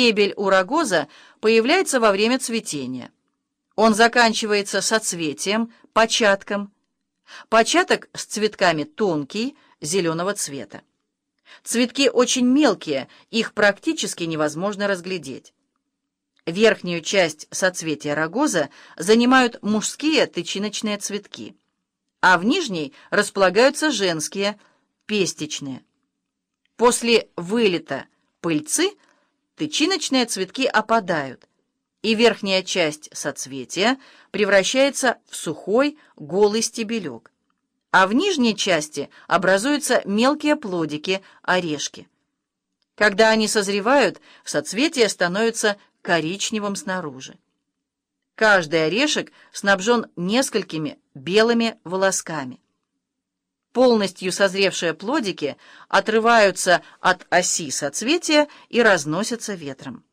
Стебель у рогоза появляется во время цветения. Он заканчивается соцветием, початком. Початок с цветками тонкий, зеленого цвета. Цветки очень мелкие, их практически невозможно разглядеть. Верхнюю часть соцветия рогоза занимают мужские тычиночные цветки, а в нижней располагаются женские, пестичные. После вылета пыльцы тычиночные цветки опадают, и верхняя часть соцветия превращается в сухой, голый стебелек, а в нижней части образуются мелкие плодики, орешки. Когда они созревают, соцветие становится коричневым снаружи. Каждый орешек снабжен несколькими белыми волосками. Полностью созревшие плодики отрываются от оси соцветия и разносятся ветром.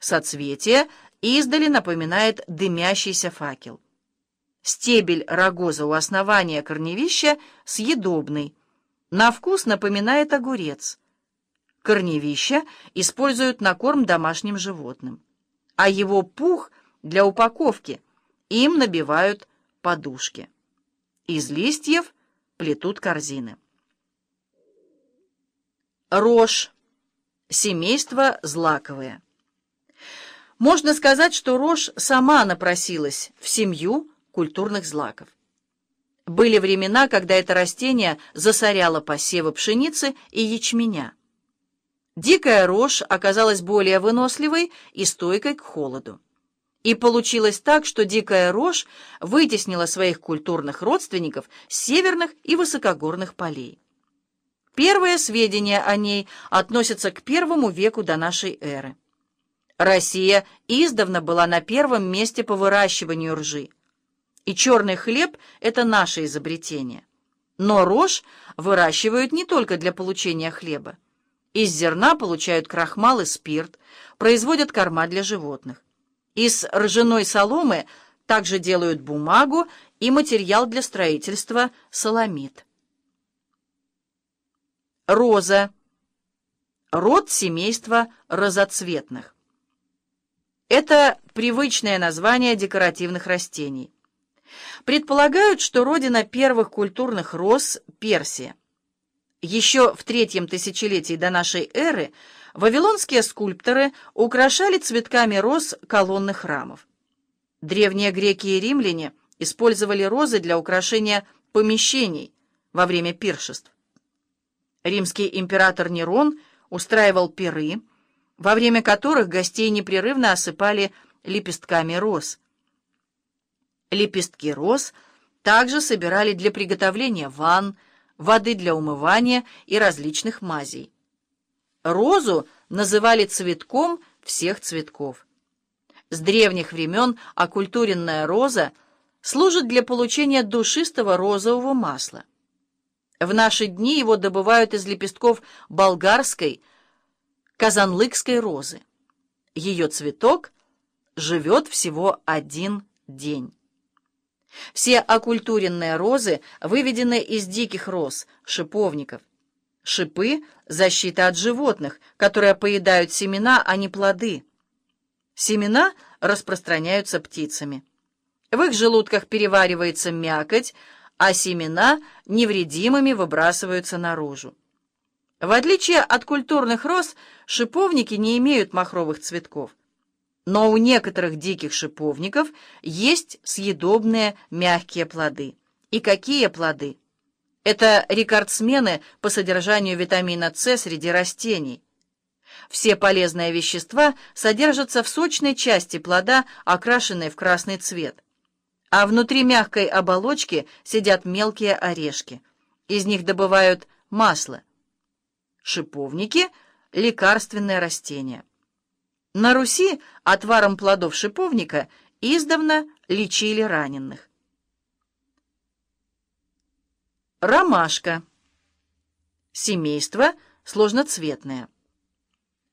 Соцветие издали напоминает дымящийся факел. Стебель рогоза у основания корневища съедобный. На вкус напоминает огурец. Корневища используют на корм домашним животным, а его пух для упаковки им набивают подушки. Из листьев – плетут корзины. Рожь. Семейство злаковые. Можно сказать, что рожь сама напросилась в семью культурных злаков. Были времена, когда это растение засоряло посевы пшеницы и ячменя. Дикая рожь оказалась более выносливой и стойкой к холоду. И получилось так, что дикая рожь вытеснила своих культурных родственников с северных и высокогорных полей. Первые сведения о ней относятся к первому веку до нашей эры. Россия издавна была на первом месте по выращиванию ржи. И черный хлеб – это наше изобретение. Но рожь выращивают не только для получения хлеба. Из зерна получают крахмал и спирт, производят корма для животных. Из ржаной соломы также делают бумагу и материал для строительства соломит. Роза. Род семейства розоцветных. Это привычное название декоративных растений. Предполагают, что родина первых культурных роз – Персия. Еще в третьем тысячелетии до нашей эры – Вавилонские скульпторы украшали цветками роз колонны храмов. Древние греки и римляне использовали розы для украшения помещений во время пиршеств. Римский император Нерон устраивал пиры, во время которых гостей непрерывно осыпали лепестками роз. Лепестки роз также собирали для приготовления ванн, воды для умывания и различных мазей. Розу называли цветком всех цветков. С древних времен окультуренная роза служит для получения душистого розового масла. В наши дни его добывают из лепестков болгарской казанлыкской розы. Ее цветок живет всего один день. Все окультуренные розы выведены из диких роз, шиповников. Шипы — защита от животных, которые поедают семена, а не плоды. Семена распространяются птицами. В их желудках переваривается мякоть, а семена невредимыми выбрасываются наружу. В отличие от культурных роз, шиповники не имеют махровых цветков. Но у некоторых диких шиповников есть съедобные мягкие плоды. И какие плоды? Это рекордсмены по содержанию витамина С среди растений. Все полезные вещества содержатся в сочной части плода, окрашенной в красный цвет. А внутри мягкой оболочки сидят мелкие орешки. Из них добывают масло. Шиповники – лекарственные растения. На Руси отваром плодов шиповника издавна лечили раненых. Ромашка. Семейство сложноцветное.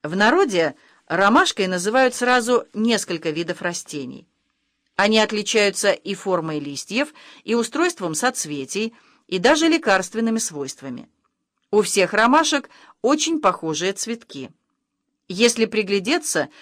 В народе ромашкой называют сразу несколько видов растений. Они отличаются и формой листьев, и устройством соцветий, и даже лекарственными свойствами. У всех ромашек очень похожие цветки. Если приглядеться,